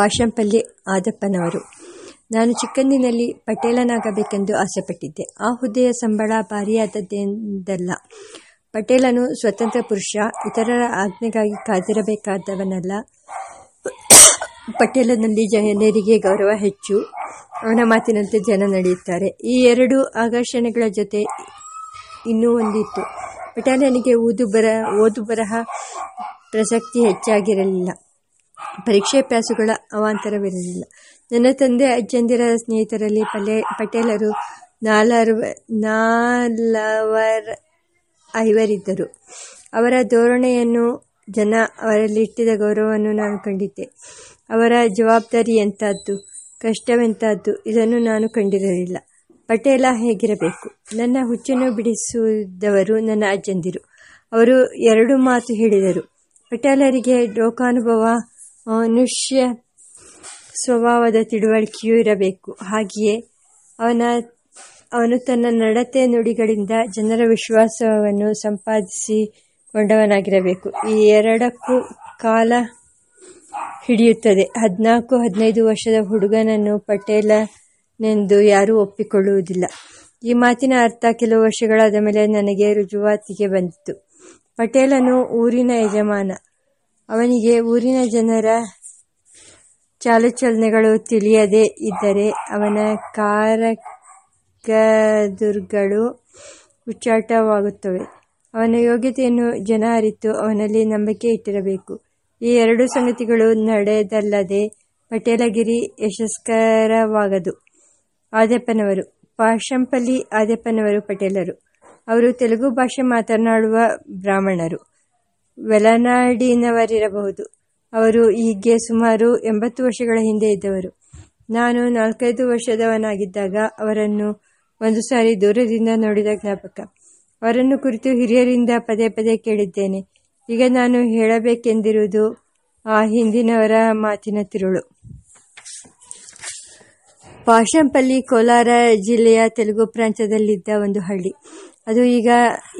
ಪಾಶಂಪಲ್ಲಿ ಆದಪ್ಪನವರು. ನಾನು ಚಿಕ್ಕಂದಿನಲ್ಲಿ ಪಟೇಲನಾಗಬೇಕೆಂದು ಆಸೆಪಟ್ಟಿದ್ದೆ. ಆ ಹುದ್ದೆಯ ಸಂಬಳ ಭಾರಿಯಾದದ್ದೆಂದಲ್ಲ. ಪಟೇಲನು ಸ್ವತಂತ್ರ ಪುರುಷ, ಇತರರ ಆಜ್ಞೆಗಾಗಿ ಕಾದಿರಬೇಕಾದವನಲ್ಲ. ಪಟೇಲನಲ್ಲಿ ಜನರಿಗೆ ಗೌರವ ಹೆಚ್ಚು. ಅವನ ಮಾತಿನಂತೆ ಜನ ನಡೆಯುತ್ತಾರೆ. ಈ ಎರಡು ಆಕರ್ಷಣೆಗಳ ಜೊತೆ ಇನ್ನೂ ಒಂದಿತ್ತು. ಪಟೇಲನಿಗೆ ಓದು ಬರ, ಓದು ಬರಹ ಪ್ರಸಕ್ತಿ ಹೆಚ್ಚಾಗಿರಲಿಲ್ಲ. ಪರೀಕ್ಷೆ ಪ್ಯಾಸುಗಳ ಅವಾಂತರವಿರಲಿಲ್ಲ. ನನ್ನ ತಂದೆ ಅಜ್ಜಂದಿರ ಸ್ನೇಹಿತರಲ್ಲಿ ಪಲೆ, ಪಟೇಲರು ನಾಲ್ವ ನಾಲ್ವರ ಐವರಿದ್ದರು. ಅವರ ಧೋರಣೆಯನ್ನು ಜನ ಅವರಲ್ಲಿ ಇಟ್ಟಿದ ಗೌರವವನ್ನು ನಾನು ಕಂಡಿದ್ದೆ. ಅವರ ಜವಾಬ್ದಾರಿ ಎಂಥದ್ದು ಕಷ್ಟವೆಂಥದ್ದು ಇದನ್ನು ನಾನು ಕಂಡಿರಲಿಲ್ಲ. ಪಟೇಲ ಹೇಗಿರಬೇಕು? ನನ್ನ ಹುಚ್ಚನ್ನು ಬಿಡಿಸಿದವರು ನನ್ನ ಅಜ್ಜಂದಿರು. ಅವರು ಎರಡು ಮಾತು ಹೇಳಿದರು. ಪಟೇಲರಿಗೆ ಲೋಕಾನುಭವ ಮನುಷ್ಯ ಸ್ವಭಾವದ ತಿಳುವಳಿಕೆಯೂ ಇರಬೇಕು. ಹಾಗೆಯೇ ಅವನ, ಅವನು ತನ್ನ ನಡತೆ ನುಡಿಗಳಿಂದ ಜನರ ವಿಶ್ವಾಸವನ್ನು ಸಂಪಾದಿಸಿಕೊಂಡವನಾಗಿರಬೇಕು ಈ ಎರಡಕ್ಕೂ ಕಾಲ ಹಿಡಿಯುತ್ತದೆ. ಹದಿನಾಲ್ಕು, ಹದಿನೈದು ವರ್ಷದ ಹುಡುಗನನ್ನು ಪಟೇಲನೆಂದು ಯಾರೂ ಒಪ್ಪಿಕೊಳ್ಳುವುದಿಲ್ಲ. ಈ ಮಾತಿನ ಅರ್ಥ ಕೆಲವು ವರ್ಷಗಳಾದ ಮೇಲೆ ನನಗೆ ರುಜುವಾತಿಗೆ ಬಂದಿತು ಪಟೇಲನು ಊರಿನ ಯಜಮಾನ. ಅವನಿಗೆ ಊರಿನ ಜನರ ಚಾಲಚಲನೆಗಳು ತಿಳಿಯದೇ ಇದ್ದರೆ ಅವನ ಕಾರಕದುರ್ಗಳು ಉಚ್ಚಾಟವಾಗುತ್ತವೆ. ಅವನ ಯೋಗ್ಯತೆಯನ್ನು ಜನ ಅರಿತು ಅವನಲ್ಲಿ ನಂಬಿಕೆ ಇಟ್ಟಿರಬೇಕು. ಈ ಎರಡು ಸಂಗತಿಗಳು ನಡೆದಲ್ಲದೆ ಪಟೇಲಗಿರಿ ಯಶಸ್ಕರವಾಗದು. ಆದ್ಯಪ್ಪನವರು, ಪಾಶಂಪಲ್ಲಿ ಆದ್ಯಪ್ಪನವರು ಪಟೇಲರು. ಅವರು ತೆಲುಗು ಭಾಷೆ ಮಾತನಾಡುವ ಬ್ರಾಹ್ಮಣರು. ವೆಲನಾಡಿನವರಿರಬಹುದು. ಅವರು ಹೀಗೆ ಸುಮಾರು ಎಂಬತ್ತು ವರ್ಷಗಳ ಹಿಂದೆ ಇದ್ದವರು. ನಾನು ನಾಲ್ಕೈದು ವರ್ಷದವನಾಗಿದ್ದಾಗ ಅವರನ್ನು ಒಂದು ಸಾರಿ ದೂರದಿಂದ ನೋಡಿದ ಜ್ಞಾಪಕ. ಅವರನ್ನು ಕುರಿತು ಹಿರಿಯರಿಂದ ಪದೇ ಪದೇ ಕೇಳಿದ್ದೇನೆ. ಈಗ ನಾನು ಹೇಳಬೇಕೆಂದಿರುವುದು ಆ ಹಿಂದಿನವರ ಮಾತಿನ ತಿರುಳು. ಪಾಶಂಪಲ್ಲಿ, ಕೋಲಾರ ಜಿಲ್ಲೆಯ ತೆಲುಗು ಪ್ರಾಂತ್ಯದಲ್ಲಿದ್ದ ಒಂದು ಹಳ್ಳಿ. ಅದು ಈಗ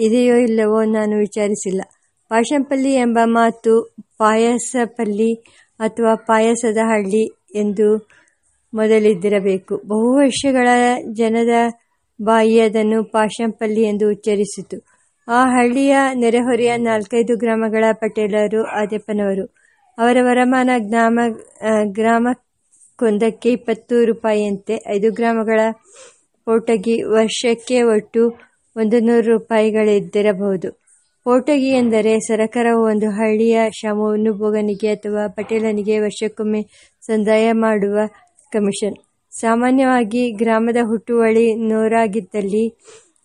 ಇದೆಯೋ ಇಲ್ಲವೋ ನಾನು ವಿಚಾರಿಸಿಲ್ಲ. ಪಾಶಂಪಲ್ಲಿ ಎಂಬ ಮಾತು ಪಾಯಸಪಲ್ಲಿ ಅಥವಾ ಪಾಯಸದ ಹಳ್ಳಿ ಎಂದು ಮೊದಲಿದ್ದಿರಬೇಕು. ಬಹು ವರ್ಷಗಳ ಜನದ ಬಾಯಿ ಅದನ್ನು ಪಾಶಂಪಲ್ಲಿ ಎಂದು ಉಚ್ಚರಿಸಿತು. ಆ ಹಳ್ಳಿಯ ನೆರೆಹೊರೆಯ ನಾಲ್ಕೈದು ಗ್ರಾಮಗಳ ಪಟೇಲರು ಆದ್ಯಪ್ಪನವರು ಅವರ ವರಮಾನ ಗ್ರಾಮ ಗ್ರಾಮಕ್ಕೊಂದಕ್ಕೆ ಇಪ್ಪತ್ತು ರೂಪಾಯಿಯಂತೆ. ಐದು ಗ್ರಾಮಗಳ ಪೋಟಗಿ ವರ್ಷಕ್ಕೆ ಒಟ್ಟು ಒಂದು ನೂರು ರೂಪಾಯಿಗಳಿದ್ದಿರಬಹುದು. ಪೋಟಗಿ ಎಂದರೆ ಸರಕಾರವು ಒಂದು ಹಳ್ಳಿಯ ಶ್ರಮವನ್ನು ಭೋಗನಿಗೆ ಅಥವಾ ಪಟೇಲನಿಗೆ ವರ್ಷಕ್ಕೊಮ್ಮೆ ಸಂದಾಯ ಮಾಡುವ ಕಮಿಷನ್. ಸಾಮಾನ್ಯವಾಗಿ ಗ್ರಾಮದ ಹುಟ್ಟುವಳಿ ನೂರಾಗಿದ್ದಲ್ಲಿ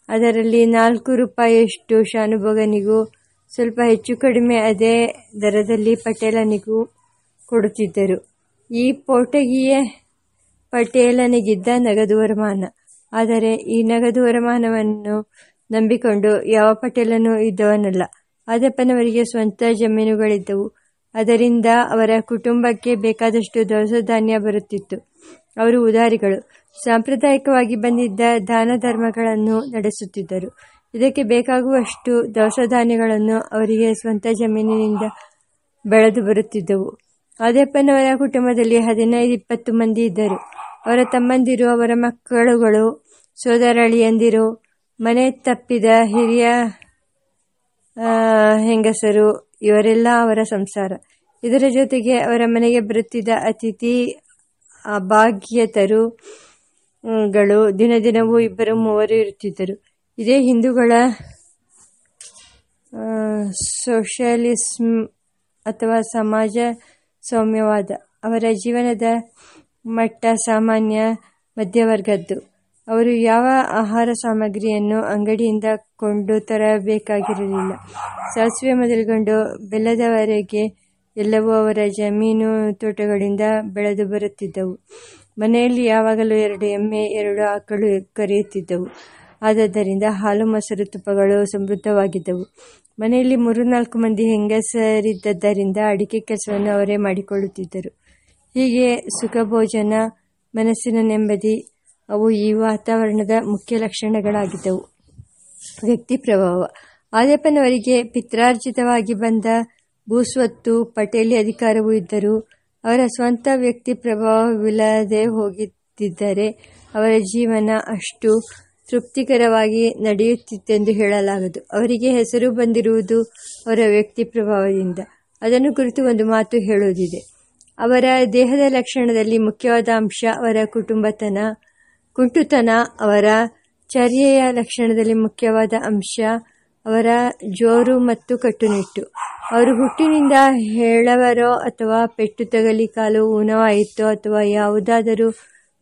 ಅದರಲ್ಲಿ ನಾಲ್ಕು ರೂಪಾಯಿಯಷ್ಟು ಶಾನುಭೋಗನಿಗೂ ಸ್ವಲ್ಪ ಹೆಚ್ಚು ಕಡಿಮೆ ಅದೇ ದರದಲ್ಲಿ ಪಟೇಲನಿಗೂ ಕೊಡುತ್ತಿದ್ದರು. ಈ ಪೋಟಗಿಯೇ ಪಟೇಲನಿಗಿದ್ದ ನಗದು ವರಮಾನ. ಆದರೆ ಈ ನಗದು ವರಮಾನವನ್ನು ನಂಬಿಕೊಂಡು ಯಾವ ಪಟೇಲನೂ ಇದ್ದವನಲ್ಲ. ಆದಪ್ಪನವರಿಗೆ ಸ್ವಂತ ಜಮೀನುಗಳಿದ್ದವು. ಅದರಿಂದ ಅವರ ಕುಟುಂಬಕ್ಕೆ ಬೇಕಾದಷ್ಟು ದವಸ ಧಾನ್ಯ ಬರುತ್ತಿತ್ತು. ಅವರು ಉದಾರಿಗಳು. ಸಾಂಪ್ರದಾಯಿಕವಾಗಿ ಬಂದಿದ್ದ ದಾನ ಧರ್ಮಗಳನ್ನು ನಡೆಸುತ್ತಿದ್ದರು. ಇದಕ್ಕೆ ಬೇಕಾಗುವಷ್ಟು ದವಸ ಧಾನ್ಯಗಳನ್ನು ಅವರಿಗೆ ಸ್ವಂತ ಜಮೀನಿನಿಂದ ಬೆಳೆದು ಬರುತ್ತಿದ್ದವು. ಆದಪ್ಪನವರ ಕುಟುಂಬದಲ್ಲಿ ಹದಿನೈದು ಇಪ್ಪತ್ತು ಮಂದಿ ಇದ್ದರು. ಅವರ ತಮ್ಮಂದಿರು, ಅವರ ಮಕ್ಕಳುಗಳು, ಸೋದರಳಿಯಂದಿರು ಮನೆ ತಪ್ಪಿದ ಹಿರಿಯ ಹೆಂಗಸರು, ಇವರೆಲ್ಲ ಅವರ ಸಂಸಾರ. ಇದರ ಜೊತೆಗೆ ಅವರ ಮನೆಗೆ ಬರುತ್ತಿದ್ದ ಅತಿಥಿ ಗಳು, ದಿನ ದಿನವೂ ಇಬ್ಬರು ಮೂವರು ಇರುತ್ತಿದ್ದರು. ಇದೇ ಹಿಂದೂಗಳ ಸೋಷಲಿಸ್ಮ್ ಅಥವಾ ಸಮಾಜ ಸೌಮ್ಯವಾದ ಅವರ ಜೀವನದ ಮಟ್ಟ ಸಾಮಾನ್ಯ ಮಧ್ಯವರ್ಗದ್ದು. ಅವರು ಯಾವ ಆಹಾರ ಸಾಮಗ್ರಿಯನ್ನು ಅಂಗಡಿಯಿಂದ ಕೊಂಡು ತರಬೇಕಾಗಿರಲಿಲ್ಲ. ಸಾಸಿವೆ ಮೊದಲುಗೊಂಡು ಬೆಲ್ಲದವರೆಗೆ ಎಲ್ಲವೂ ಅವರ ಜಮೀನು ತೋಟಗಳಿಂದ ಬೆಳೆದು ಬರುತ್ತಿದ್ದವು. ಮನೆಯಲ್ಲಿ ಯಾವಾಗಲೂ ಎರಡು ಎಮ್ಮೆ, ಎರಡು ಆಕಳು ಕರೆಯುತ್ತಿದ್ದವು. ಆದ್ದರಿಂದ ಹಾಲು, ಮೊಸರು, ತುಪ್ಪಗಳು ಸಮೃದ್ಧವಾಗಿದ್ದವು. ಮನೆಯಲ್ಲಿ ಮೂರು ನಾಲ್ಕು ಮಂದಿ ಹೆಂಗಸರಿದ್ದರಿಂದ ಅಡಿಕೆ ಕೆಲಸವನ್ನು ಅವರೇ ಮಾಡಿಕೊಳ್ಳುತ್ತಿದ್ದರು. ಹೀಗೆ ಸುಖಭೋಜನ, ಮನಸ್ಸಿನ ನೆಮ್ಮದಿ ಅವು ಈ ವಾತಾವರಣದ ಮುಖ್ಯ ಲಕ್ಷಣಗಳಾಗಿದ್ದವು. ವ್ಯಕ್ತಿ ಪ್ರಭಾವ. ಆದ್ಯಪ್ಪನವರಿಗೆ ಪಿತ್ರಾರ್ಜಿತವಾಗಿ ಬಂದ ಭೂಸ್ವತ್ತು, ಪಟೇಲಿ ಅಧಿಕಾರವೂ ಇದ್ದರೂ ಅವರ ಸ್ವಂತ ವ್ಯಕ್ತಿ ಪ್ರಭಾವವಿಲ್ಲದೆ ಹೋಗಿದ್ದರೆ ಅವರ ಜೀವನ ಅಷ್ಟು ತೃಪ್ತಿಕರವಾಗಿ ನಡೆಯುತ್ತಿತ್ತೆಂದು ಹೇಳಲಾಗದು. ಅವರಿಗೆ ಹೆಸರು ಬಂದಿರುವುದು ಅವರ ವ್ಯಕ್ತಿ ಪ್ರಭಾವದಿಂದ. ಅದನ್ನು ಕುರಿತು ಒಂದು ಮಾತು ಹೇಳುವುದಿದೆ. ಅವರ ದೇಹದ ಲಕ್ಷಣದಲ್ಲಿ ಮುಖ್ಯವಾದ ಅಂಶ ಅವರ ಕುಟುಂಬತನ ಕುಂಟುತನ ಅವರ ಚರ್ಯೆಯ ಲಕ್ಷಣದಲ್ಲಿ ಮುಖ್ಯವಾದ ಅಂಶ ಅವರ ಜೋರು ಮತ್ತು ಕಟ್ಟುನಿಟ್ಟು. ಅವರು ಹುಟ್ಟಿನಿಂದ ಹೇಳವರೋ ಅಥವಾ ಪೆಟ್ಟು ತಗಲಿ ಕಾಲು ಊನವಾಯಿತೋ ಅಥವಾ ಯಾವುದಾದರೂ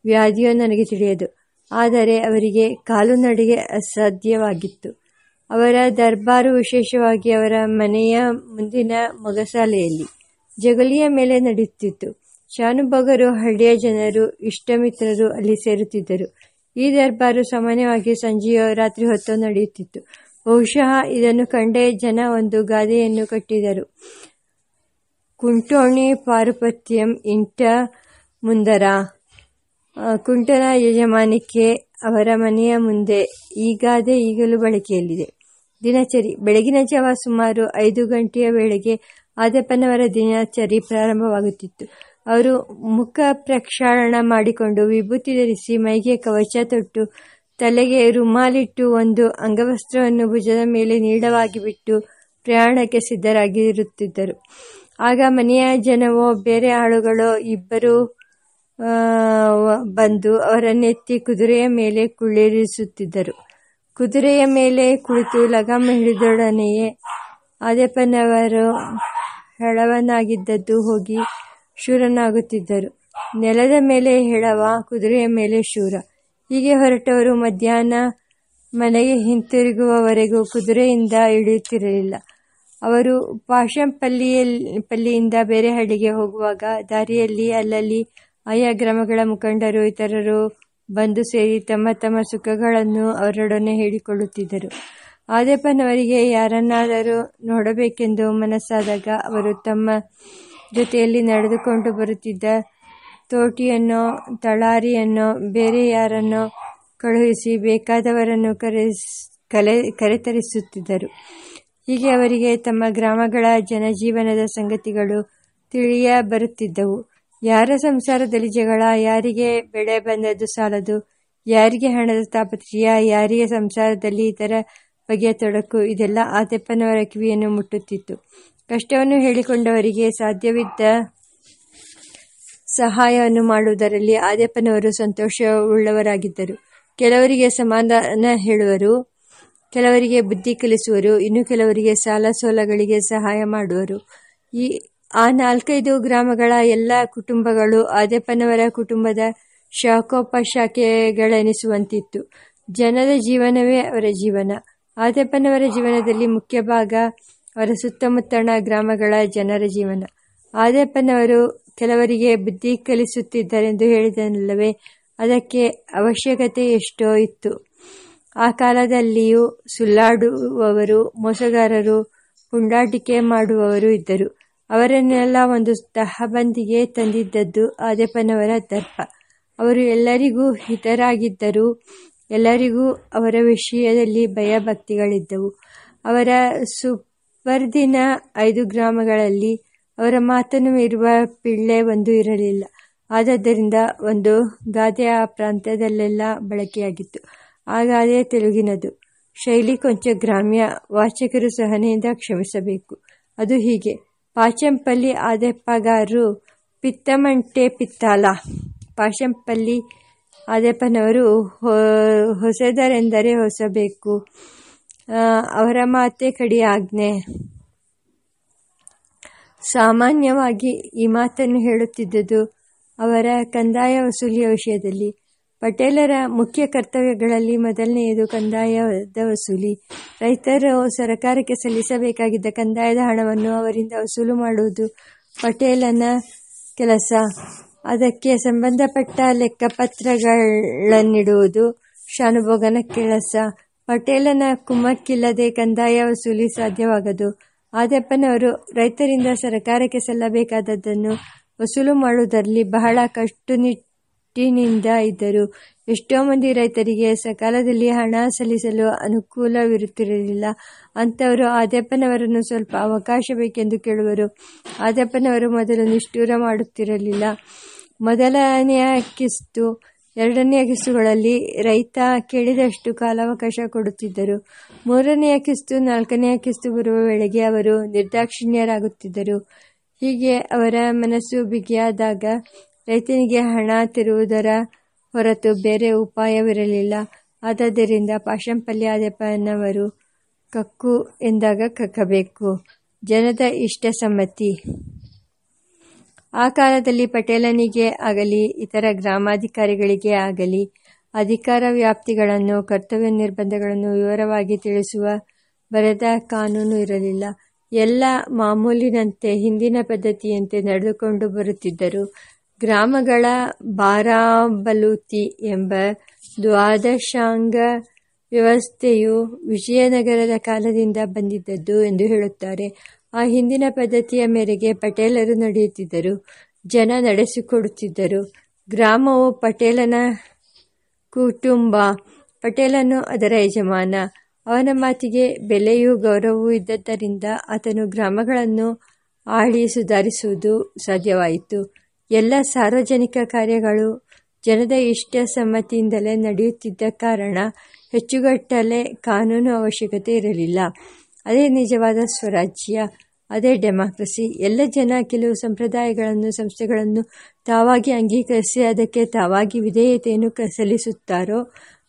ವ್ಯಾಧಿಯೋ ನನಗೆ ತಿಳಿಯದು. ಆದರೆ ಅವರಿಗೆ ಕಾಲು ನಡಿಗೆ ಅಸಾಧ್ಯವಾಗಿತ್ತು. ಅವರ ದರ್ಬಾರು ವಿಶೇಷವಾಗಿ ಅವರ ಮನೆಯ ಮುಂದಿನ ಮೊಗಸಾಲೆಯಲ್ಲಿ ಜಗಲಿಯ ಮೇಲೆ ನಡೆಯುತ್ತಿತ್ತು. ಶಾನುಭೋಗರು ಹಳ್ಳಿಯ ಜನರು, ಇಷ್ಟಮಿತ್ರರು ಅಲ್ಲಿ ಸೇರುತ್ತಿದ್ದರು. ಈ ದರ್ಬಾರು ಸಾಮಾನ್ಯವಾಗಿ ಸಂಜೆಯ ರಾತ್ರಿ ಹೊತ್ತು ನಡೆಯುತ್ತಿತ್ತು. ಬಹುಶಃ ಇದನ್ನು ಕಂಡೇ ಜನ ಒಂದು ಗಾದೆಯನ್ನು ಕಟ್ಟಿದರು. ಕುಂಟೋಣಿ ಪಾರುಪತ್ಯಂ ಇಂಟ ಮುಂದರ. ಕುಂಟನ ಯಜಮಾನಿಕೆ ಅವರ ಮನೆಯ ಮುಂದೆ ಈ ಗಾದೆ ಈಗಲೂ ಬಳಕೆಯಲ್ಲಿದೆ. ದಿನಚರಿ, ಬೆಳಗಿನ ಜಾವ ಸುಮಾರು ಐದು ಗಂಟೆಯ ವೇಳೆಗೆ ಆದಪ್ಪನವರ ದಿನಚರಿ ಪ್ರಾರಂಭವಾಗುತ್ತಿತ್ತು. ಅವರು ಮುಖ ಪ್ರಕ್ಷಾಳನ ಮಾಡಿಕೊಂಡು ವಿಭೂತಿ ಧರಿಸಿ ಮೈಗೆ ಕವಚ ತೊಟ್ಟು ತಲೆಗೆ ರುಮಾಲಿಟ್ಟು ಒಂದು ಅಂಗವಸ್ತ್ರವನ್ನು ಭುಜದ ಮೇಲೆ ನೀಡವಾಗಿ ಬಿಟ್ಟು ಪ್ರಯಾಣಕ್ಕೆ ಸಿದ್ಧರಾಗಿರುತ್ತಿದ್ದರು. ಆಗ ಮನೆಯ ಜನವೋ, ಬೇರೆ ಆಳುಗಳೋ ಇಬ್ಬರು ಬಂದು ಅವರನ್ನೆತ್ತಿ ಕುದುರೆಯ ಮೇಲೆ ಕುಳ್ಳಿರಿಸುತ್ತಿದ್ದರು. ಕುದುರೆಯ ಮೇಲೆ ಕುಳಿತು ಲಗಾಮ ಹಿಡಿದೊಡನೆಯೇ ಆದಪ್ಪನವರು ಹೆಳವನಾಗಿದ್ದದ್ದು ಹೋಗಿ ಶೂರನಾಗುತ್ತಿದ್ದರು. ನೆಲದ ಮೇಲೆ ಹೆಳವ, ಕುದುರೆಯ ಮೇಲೆ ಶೂರ. ಹೀಗೆ ಹೊರಟವರು ಮಧ್ಯಾಹ್ನ ಮನೆಗೆ ಹಿಂತಿರುಗುವವರೆಗೂ ಕುದುರೆಯಿಂದ ಇಳಿಯುತ್ತಿರಲಿಲ್ಲ. ಅವರು ಪಾಶಂಪಲ್ಲಿಯಲ್ಲಿ ಪಲ್ಲಿಯಿಂದ ಬೇರೆ ಹಳ್ಳಿಗೆ ಹೋಗುವಾಗ ದಾರಿಯಲ್ಲಿ ಅಲ್ಲಲ್ಲಿ ಆಯಾ ಗ್ರಾಮಗಳ ಮುಖಂಡರು, ಇತರರು ಬಂದು ಸೇರಿ ತಮ್ಮ ತಮ್ಮ ಸುಖಗಳನ್ನು ಅವರೊಡನೆ ಹೇಳಿಕೊಳ್ಳುತ್ತಿದ್ದರು. ಆದೇಪನವರಿಗೆ ಯಾರನ್ನಾದರೂ ನೋಡಬೇಕೆಂದು ಮನಸ್ಸಾದಾಗ ಅವರು ತಮ್ಮ ಜೊತೆಯಲ್ಲಿ ನಡೆದುಕೊಂಡು ಬರುತ್ತಿದ್ದ ತೋಟಿಯನ್ನೋ, ತಳಾರಿಯನ್ನೋ, ಬೇರೆ ಯಾರನ್ನೋ ಕಳುಹಿಸಿ ಬೇಕಾದವರನ್ನು ಕರೆಸ್, ಕಲೆ, ಕರೆತರಿಸುತ್ತಿದ್ದರು. ಹೀಗೆ ಅವರಿಗೆ ತಮ್ಮ ಗ್ರಾಮಗಳ ಜನಜೀವನದ ಸಂಗತಿಗಳು ತಿಳಿಯ ಬರುತ್ತಿದ್ದವು. ಯಾರ ಸಂಸಾರದಲ್ಲಿ ಜಗಳ, ಯಾರಿಗೆ ಬೆಳೆ ಬಂದದ್ದು ಸಾಲದು, ಯಾರಿಗೆ ಹಣದ ತಾಪತ್ರಯ, ಯಾರಿಗೆ ಸಂಸಾರದಲ್ಲಿ ಇತರ ಬಗೆಯ ತೊಡಕು, ಇದೆಲ್ಲ ಆತೆಪ್ಪನವರ ಕಿವಿಯನ್ನು ಮುಟ್ಟುತ್ತಿತ್ತು. ಕಷ್ಟವನ್ನು ಹೇಳಿಕೊಂಡವರಿಗೆ ಸಾಧ್ಯವಿದ್ದ ಸಹಾಯವನ್ನು ಮಾಡುವುದರಲ್ಲಿ ಆದ್ಯಪ್ಪನವರು ಸಂತೋಷವುಳ್ಳವರಾಗಿದ್ದರು. ಕೆಲವರಿಗೆ ಸಮಾಧಾನ ಹೇಳುವರು, ಕೆಲವರಿಗೆ ಬುದ್ಧಿ ಕಲಿಸುವರು, ಇನ್ನು ಕೆಲವರಿಗೆ ಸಾಲ ಸೋಲಗಳಿಗೆ ಸಹಾಯ ಮಾಡುವರು. ಈ, ಆ ನಾಲ್ಕೈದು ಗ್ರಾಮಗಳ ಎಲ್ಲ ಕುಟುಂಬಗಳು ಆದ್ಯಪ್ಪನವರ ಕುಟುಂಬದ ಶಾಖೋಪಶಾಖೆಗಳೆನಿಸುವಂತಿತ್ತು ಜನರ ಜೀವನವೇ ಅವರ ಜೀವನ. ಆದ್ಯಪ್ಪನವರ ಜೀವನದಲ್ಲಿ ಮುಖ್ಯ ಭಾಗ ಅವರ ಸುತ್ತಮುತ್ತಣ ಗ್ರಾಮಗಳ ಜನರ ಜೀವನ. ಆದ್ಯಪ್ಪನವರು ಕೆಲವರಿಗೆ ಬುದ್ಧಿ ಕಲಿಸುತ್ತಿದ್ದರೆಂದು ಹೇಳಿದನಲ್ಲವೇ, ಅದಕ್ಕೆ ಅವಶ್ಯಕತೆ ಎಷ್ಟೋ ಇತ್ತು. ಆ ಕಾಲದಲ್ಲಿಯೂ ಸುಳ್ಳಾಡುವವರು, ಮೋಸಗಾರರು ಪುಂಡಾಟಿಕೆ ಮಾಡುವವರು ಇದ್ದರು. ಅವರನ್ನೆಲ್ಲ ಒಂದು ತಹಬಂದಿಗೆ ತಂದಿದ್ದದ್ದು ಆದಪ್ಪನವರ ದರ್ಪ. ಅವರು ಎಲ್ಲರಿಗೂ ಹಿತರಾಗಿದ್ದರು, ಎಲ್ಲರಿಗೂ ಅವರ ವಿಷಯದಲ್ಲಿ ಭಯಭಕ್ತಿಗಳಿದ್ದವು. ಅವರ ಸುಪರ್ದಿನ ಐದು ಗ್ರಾಮಗಳಲ್ಲಿ ಅವರ ಮಾತನ್ನು ಇರುವ ಪಿಳ್ಳೆ ಒಂದು ಇರಲಿಲ್ಲ. ಆದ್ದರಿಂದ ಒಂದು ಗಾದೆ ಆ ಪ್ರಾಂತ್ಯದಲ್ಲೆಲ್ಲ ಬಳಕೆಯಾಗಿತ್ತು. ಆ ಗಾದೆ ತೆಲುಗಿನದು. ಶೈಲಿ ಕೊಂಚ ಗ್ರಾಮ್ಯ, ವಾಚಕರು ಸಹನೆಯಿಂದ ಕ್ಷಮಿಸಬೇಕು. ಅದು ಹೀಗೆ. ಪಾಚಂಪಲ್ಲಿ ಆದೆಪ್ಪಗಾರರು ಪಿತ್ತಮಂಟೆ ಪಿತ್ತಾಲ. ಪಾಚಂಪಲ್ಲಿ ಆದೆಪ್ಪನವರು ಹೊಸದರೆಂದರೆ ಹೊಸಬೇಕು. ಅವರ ಮಾತೆ ಕಡಿ ಆಜ್ಞೆ. ಸಾಮಾನ್ಯವಾಗಿ ಈ ಮಾತನ್ನು ಹೇಳುತ್ತಿದ್ದುದು ಅವರ ಕಂದಾಯ ವಸೂಲಿಯ ವಿಷಯದಲ್ಲಿ. ಪಟೇಲರ ಮುಖ್ಯ ಕರ್ತವ್ಯಗಳಲ್ಲಿ ಮೊದಲನೆಯದು ಕಂದಾಯದ ವಸೂಲಿ. ರೈತರು ಸರಕಾರಕ್ಕೆ ಸಲ್ಲಿಸಬೇಕಾಗಿದ್ದ ಕಂದಾಯದ ಹಣವನ್ನು ಅವರಿಂದ ವಸೂಲು ಮಾಡುವುದು ಪಟೇಲನ ಕೆಲಸ. ಅದಕ್ಕೆ ಸಂಬಂಧಪಟ್ಟ ಲೆಕ್ಕಪತ್ರಗಳನ್ನಿಡುವುದು ಶಾನುಭೋಗನ ಕೆಲಸ. ಪಟೇಲನ ಕುಮ್ಮಕ್ಕಿಲ್ಲದೆ ಕಂದಾಯ ವಸೂಲಿ ಸಾಧ್ಯವಾಗದು. ಆದಪ್ಪನವರು ರೈತರಿಂದ ಸರಕಾರಕ್ಕೆ ಸಲ್ಲಬೇಕಾದದ್ದನ್ನು ವಸೂಲು ಮಾಡುವುದರಲ್ಲಿ ಬಹಳ ಕಟ್ಟುನಿಟ್ಟಿನಿಂದ ಇದ್ದರು. ಎಷ್ಟೋ ಮಂದಿ ರೈತರಿಗೆ ಸಕಾಲದಲ್ಲಿ ಹಣ ಸಲ್ಲಿಸಲು ಅನುಕೂಲವಿರುತ್ತಿರಲಿಲ್ಲ. ಅಂಥವರು ಆದ್ಯಪ್ಪನವರನ್ನು ಸ್ವಲ್ಪ ಅವಕಾಶ ಬೇಕೆಂದು ಕೇಳುವರು. ಆದ್ಯಪ್ಪನವರು ಮೊದಲು ನಿಷ್ಠೂರ ಮಾಡುತ್ತಿರಲಿಲ್ಲ. ಮೊದಲನೆಯ ಕಿಸ್ತು ಎರಡನೆಯ ಕಿಸ್ತುಗಳಲ್ಲಿ ರೈತ ಕೇಳಿದಷ್ಟು ಕಾಲಾವಕಾಶ ಕೊಡುತ್ತಿದ್ದರು. ಮೂರನೆಯ ಕಿಸ್ತು, ನಾಲ್ಕನೆಯ ಕಿಸ್ತು ಬರುವ ವೇಳೆಗೆ ಅವರು ನಿರ್ದಾಕ್ಷಿಣ್ಯರಾಗುತ್ತಿದ್ದರು. ಹೀಗೆ ಅವರ ಮನಸ್ಸು ಬಿಗಿಯಾದಾಗ ರೈತನಿಗೆ ಹಣ ತಿರುವುದರ ಹೊರತು ಬೇರೆ ಉಪಾಯವಿರಲಿಲ್ಲ. ಆದ್ದರಿಂದ ಆದ್ಯಪ್ಪನವರು ಕಕ್ಕು ಎಂದಾಗ ಕಕ್ಕಬೇಕು. ಜನದ ಇಷ್ಟ ಸಮ್ಮತಿ. ಆ ಕಾಲದಲ್ಲಿ ಪಟೇಲನಿಗೆ ಆಗಲಿ, ಇತರ ಗ್ರಾಮಾಧಿಕಾರಿಗಳಿಗೆ ಆಗಲಿ, ಅಧಿಕಾರ ವ್ಯಾಪ್ತಿಗಳನ್ನು, ಕರ್ತವ್ಯ ನಿರ್ಬಂಧಗಳನ್ನು ವಿವರವಾಗಿ ತಿಳಿಸುವ ಬರೆದ ಕಾನೂನು ಇರಲಿಲ್ಲ. ಎಲ್ಲ ಮಾಮೂಲಿನಂತೆ, ಹಿಂದಿನ ಪದ್ಧತಿಯಂತೆ ನಡೆದುಕೊಂಡು ಬರುತ್ತಿದ್ದರು. ಗ್ರಾಮಗಳ ಬಾರಾಬಲೂತಿ ಎಂಬ ದ್ವಾದಶಾಂಗ ವ್ಯವಸ್ಥೆಯು ವಿಜಯನಗರದ ಕಾಲದಿಂದ ಬಂದಿದ್ದದ್ದು ಎಂದು ಹೇಳುತ್ತಾರೆ. ಆ ಹಿಂದಿನ ಪದ್ಧತಿಯ ಮೇರೆಗೆ ಪಟೇಲರು ನಡೆಯುತ್ತಿದ್ದರು, ಜನ ನಡೆಸಿಕೊಡುತ್ತಿದ್ದರು. ಗ್ರಾಮವು ಪಟೇಲನ ಕುಟುಂಬ, ಪಟೇಲನು ಅದರ ಯಜಮಾನ. ಅವನ ಮಾತಿಗೆ ಬೆಲೆಯೂ ಗೌರವವೂ ಇದ್ದದ್ದರಿಂದ ಆತನು ಗ್ರಾಮಗಳನ್ನು ಆಳಿ ಸುಧಾರಿಸುವುದು ಸಾಧ್ಯವಾಯಿತು. ಎಲ್ಲ ಸಾರ್ವಜನಿಕ ಕಾರ್ಯಗಳು ಜನದ ಇಷ್ಟ ಸಮ್ಮತಿಯಿಂದಲೇ ನಡೆಯುತ್ತಿದ್ದ ಕಾರಣ ಹೆಚ್ಚುಗಟ್ಟಲೆ ಕಾನೂನು ಅವಶ್ಯಕತೆ ಇರಲಿಲ್ಲ. ಅದೇ ನಿಜವಾದ ಸ್ವರಾಜ್ಯ, ಅದೇ ಡೆಮಾಕ್ರಸಿ. ಎಲ್ಲ ಜನ ಕೆಲವು ಸಂಪ್ರದಾಯಗಳನ್ನು, ಸಂಸ್ಥೆಗಳನ್ನು ತಾವಾಗಿ ಅಂಗೀಕರಿಸಿ ಅದಕ್ಕೆ ತಾವಾಗಿ ವಿಧೇಯತೆಯನ್ನು ಸಲ್ಲಿಸುತ್ತಾರೋ,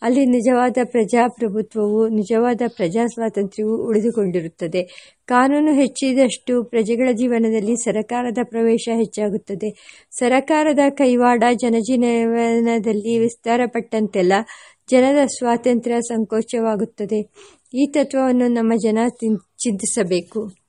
ಅಲ್ಲಿ ನಿಜವಾದ ಪ್ರಜಾಪ್ರಭುತ್ವವು, ನಿಜವಾದ ಪ್ರಜಾ ಸ್ವಾತಂತ್ರ್ಯವು ಉಳಿದುಕೊಂಡಿರುತ್ತದೆ. ಕಾನೂನು ಹೆಚ್ಚಿದಷ್ಟು ಪ್ರಜೆಗಳ ಜೀವನದಲ್ಲಿ ಸರಕಾರದ ಪ್ರವೇಶ ಹೆಚ್ಚಾಗುತ್ತದೆ. ಸರಕಾರದ ಕೈವಾಡ ಜನಜೀವನದಲ್ಲಿ ವಿಸ್ತಾರಪಟ್ಟಂತೆಲ್ಲ ಜನದ ಸ್ವಾತಂತ್ರ್ಯ ಸಂಕೋಚವಾಗುತ್ತದೆ. ಈ ತತ್ವವನ್ನು ನಮ್ಮ ಜನ ಚಿಂತಿಸಬೇಕು.